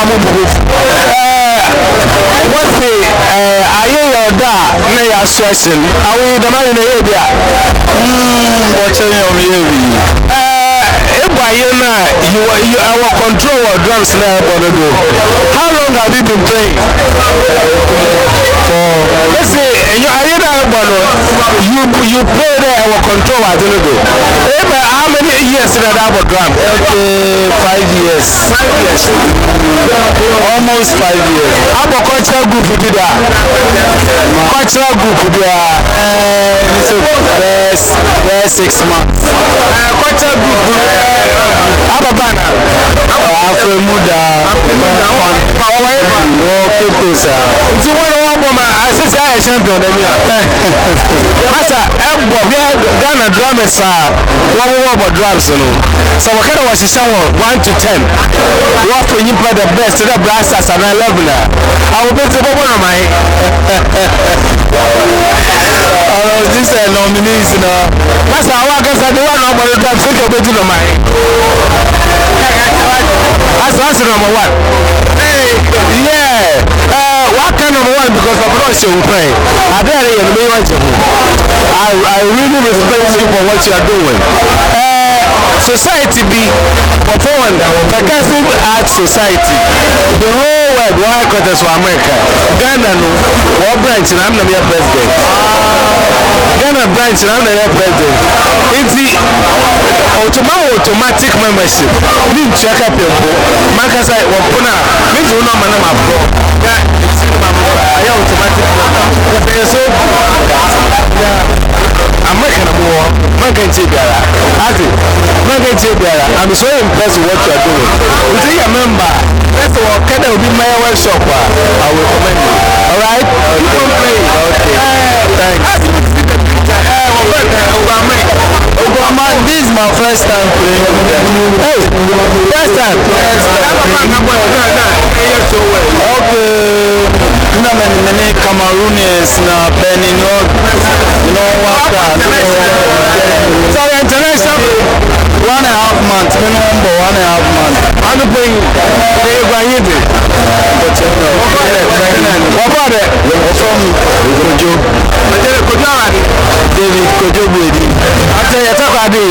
a mo bugu wɔsi ayé yɛ ɔda a ne yɛ aso ɛsɛ no awo yi dama yi na yɛ bi a ɔkyɛ yɛ ɔmo yɛ bi ebu ayé na you were you our control were drums na ɛbɔ no do how long have you been playing for wɔsi ayé na ɛbɔ no you you play there ɛwɔ control wa adi no do ebu eh, how many years na ɛda abɔ drum. okay five years. five years almost five years. abọ cultural group bi da cultural group bi a bẹẹ bẹẹ six months. Eh, cultural group abọ bana. afẹmuda ọwọ pepe sa. nti wọn yẹ wọn bọ ma sisi ayɛ champion dɛm yi a asa ɛbɔ bia ghana drummers a wɔwowɔ bɔ drums no sɛ wɔka dɛ wɔhyehyɛ wɔn one to ten wɔpɛ nyimpa the best dɛ brasas ana eleven a awobɛti bɔbɔ namaye ɔsisɛ nominees no masa awo akasa de wa na ɔbɔ no drums sɛ kɛ ɔbɛti namaye asa ɔsi number one because of course you pray. Abẹ́rẹ́ yẹn ló yẹ wọ́n I I really respect you for what you are doing. Uh, society bi perform percussive art society the whole world wọ́n quarters for America Ghana no wọ́n branch na amina yẹ president Ghana branch na amina yẹ president nti otoma wɔ automatic membership ne ntua kapɛ mpo makasa wɔpona ne nti wo na ɔma na ma bɔ Private Biara, I'm so impressed with what you're doing. Would you remember? First of all, Kenya will be my workshop. Ah, I will commend you. Alright? Okay. Keep on playing. Okay. Uh, Thanks. Obama, eh, eh, this is my first time playing Hey, first time. Yes, okay. Nna mene Cameroonians na Benin. month, minimum for one and a half month. How do you pay? Pay you by it. Bọ́bá rẹ̀ ọ̀fọ́n kojú. Ọ̀jẹ̀rẹ̀ kojú ara ni. David kojú gbèdì. Àti ẹ̀yẹ tẹ́kọ̀ọ́ adé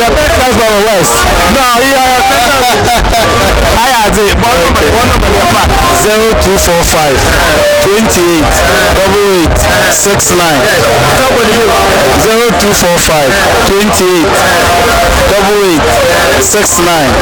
The best of the west. Náà iye ọ̀rọ̀ tẹ́kọ̀ọ́. Ayé àti bọ́ọ̀lù bọ́ọ̀lù bọ́ọ̀lù zero two four five twenty eight double eight six nine. zero two four five twenty eight double eight six nine.